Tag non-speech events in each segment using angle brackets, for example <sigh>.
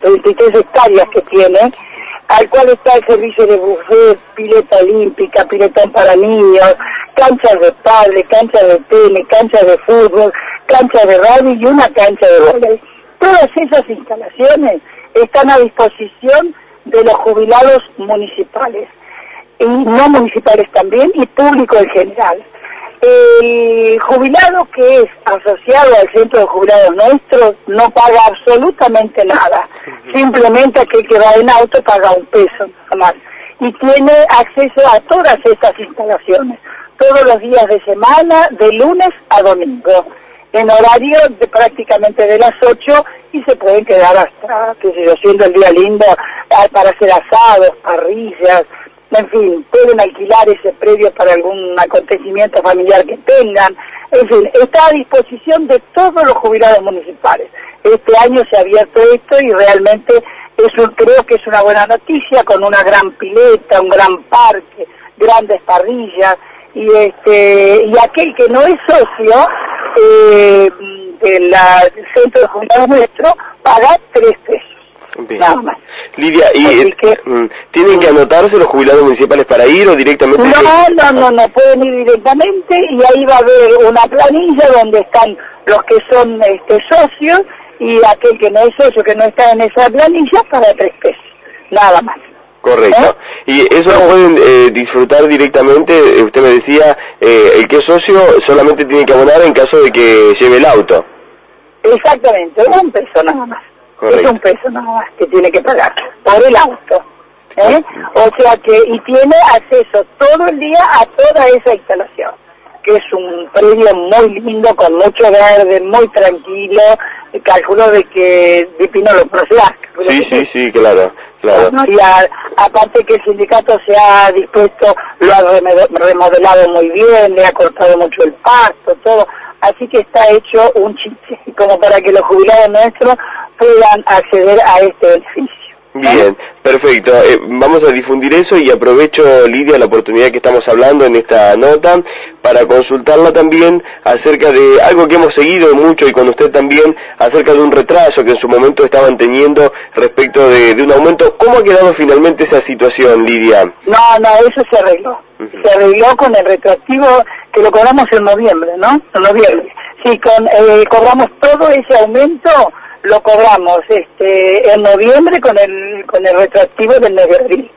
23 hectáreas que tiene, al cual está el servicio de buffet, pileta olímpica, piletón para niños, canchas de padre, canchas de tenis, canchas de fútbol, canchas de radio y una cancha de voleibol. Todas esas instalaciones están a disposición de los jubilados municipales y no municipales también y público en general. El jubilado que es asociado al centro de jubilados nuestros no paga absolutamente nada. Simplemente aquel que va en auto paga un peso más. Y tiene acceso a todas estas instalaciones, todos los días de semana, de lunes a domingo, en horario de prácticamente de las 8 y se pueden quedar hasta, que sé yo, siendo el día lindo, ah, para hacer asados, parrillas, en fin, pueden alquilar ese predio para algún acontecimiento familiar que tengan, en fin, está a disposición de todos los jubilados municipales. Este año se ha abierto esto y realmente es creo que es una buena noticia con una gran pileta, un gran parque, grandes parrillas y este y aquel que no es socio eh, del centro de jubilados nuestro paga tres Nada más. Lidia, ¿y que- mm, tienen que anotarse los jubilados municipales para ir o directamente? No, no, no, no, pueden ir directamente y ahí va a haber una planilla donde están los que son este, socios y aquel que no es socio, que no está en esa planilla, para tres pesos, nada más. Correcto. Y eso lo pueden eh, disfrutar directamente, eh, usted me decía, eh, el que es socio solamente tiene que abonar en caso de que lleve el auto. Exactamente, un peso nada más. Correcto. Es un peso nada más que tiene que pagar por el auto. ¿eh? O sea que, y tiene acceso todo el día a toda esa instalación, que es un predio muy lindo, con mucho verde, muy tranquilo, calculo de que de Pino lo calculo Sí, sí, sí, claro, claro. Y a- aparte que el sindicato se ha dispuesto, lo ha remodelado muy bien, le ha cortado mucho el pasto, todo, así que está hecho un chiste, <laughs> como para que los jubilados nuestros puedan acceder a este beneficio. Bien, perfecto. Eh, vamos a difundir eso y aprovecho, Lidia, la oportunidad que estamos hablando en esta nota para consultarla también acerca de algo que hemos seguido mucho y con usted también, acerca de un retraso que en su momento estaban teniendo respecto de, de un aumento. ¿Cómo ha quedado finalmente esa situación, Lidia? No, no, eso se arregló. Se arregló con el retroactivo que lo cobramos en noviembre, ¿no? En noviembre. Sí, con, eh, cobramos todo ese aumento, lo cobramos este, en noviembre con el, con el retroactivo del mes de abril.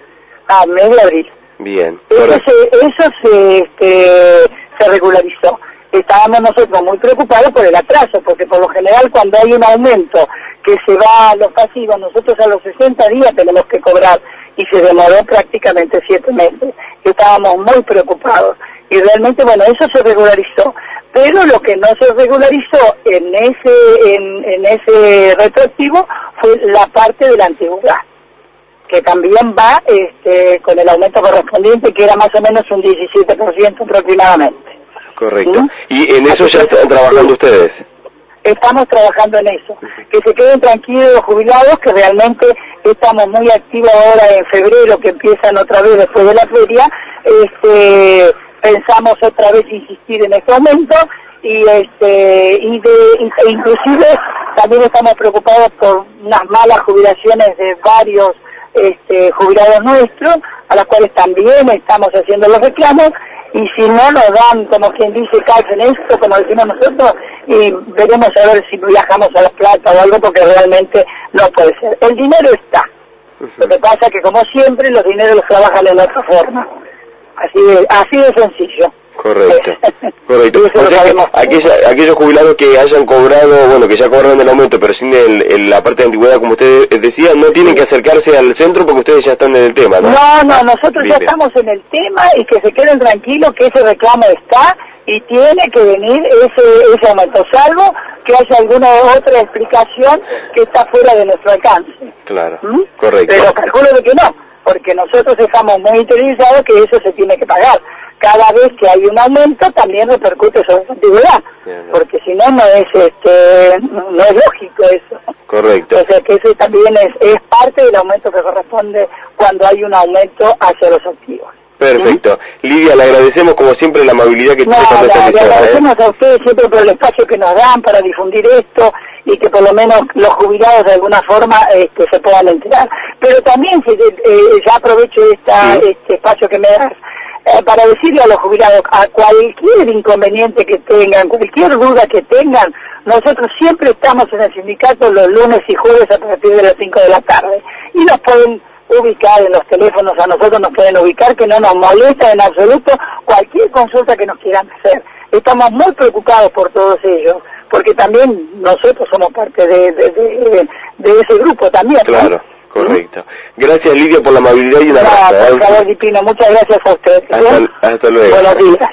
Mes de abril. Bien, Eso se, eso se, este, se regularizó. Estábamos nosotros muy preocupados por el atraso, porque por lo general cuando hay un aumento que se va a los pasivos, nosotros a los 60 días tenemos que cobrar y se demoró prácticamente siete meses. Estábamos muy preocupados y realmente, bueno, eso se regularizó. Pero lo que no se regularizó en ese, en, en ese retroactivo fue la parte de la antigüedad que también va este, con el aumento correspondiente, que era más o menos un 17% aproximadamente. Correcto. ¿Mm? Y en eso ya están trabajando ustedes. Estamos trabajando en eso. Que se queden tranquilos los jubilados, que realmente estamos muy activos ahora en febrero, que empiezan otra vez después de la feria. Este, pensamos otra vez insistir en este aumento y este y de e inclusive también estamos preocupados por unas malas jubilaciones de varios este, jubilados nuestros, a las cuales también estamos haciendo los reclamos, y si no nos dan, como quien dice, calcen esto, como decimos nosotros, y veremos a ver si viajamos a La Plata o algo, porque realmente no puede ser. El dinero está. Lo que pasa es que, como siempre, los dineros los trabajan en otra forma. Así de, así de sencillo. Correcto, <laughs> correcto. O sea que aquella- aquellos jubilados que hayan cobrado, bueno, que ya cobraron el aumento, pero sin el, el- la parte de antigüedad, como usted decía, no tienen que acercarse al centro porque ustedes ya están en el tema, ¿no? No, no, nosotros ya estamos en el tema y que se queden tranquilos que ese reclamo está y tiene que venir ese, ese aumento, salvo que haya alguna otra explicación que está fuera de nuestro alcance. Claro, ¿Mm? correcto. Pero calculo de que no, porque nosotros estamos muy interiorizados que eso se tiene que pagar. Cada vez que hay un aumento también repercute sobre la antigüedad, porque si no, no es, este, no es lógico eso. Correcto. O sea que eso también es, es parte del aumento que corresponde cuando hay un aumento hacia los activos. Perfecto. Lidia, le agradecemos como siempre la amabilidad que tiene con esta Le ¿eh? agradecemos a ustedes siempre por el espacio que nos dan para difundir esto y que por lo menos los jubilados de alguna forma este, se puedan enterar. Pero también, si, eh, ya aprovecho esta, este espacio que me das, eh, para decirle a los jubilados, a cualquier inconveniente que tengan, cualquier duda que tengan, nosotros siempre estamos en el sindicato los lunes y jueves a partir de las 5 de la tarde. Y nos pueden ubicar en los teléfonos, a nosotros nos pueden ubicar, que no nos molesta en absoluto cualquier consulta que nos quieran hacer. Estamos muy preocupados por todos ellos, porque también nosotros somos parte de, de, ese grupo también. Claro. Correcto. Gracias Lidia por la amabilidad y la raza. Por ¿eh? favor, Dipino, muchas gracias a usted. Hasta, hasta luego. Buenos días.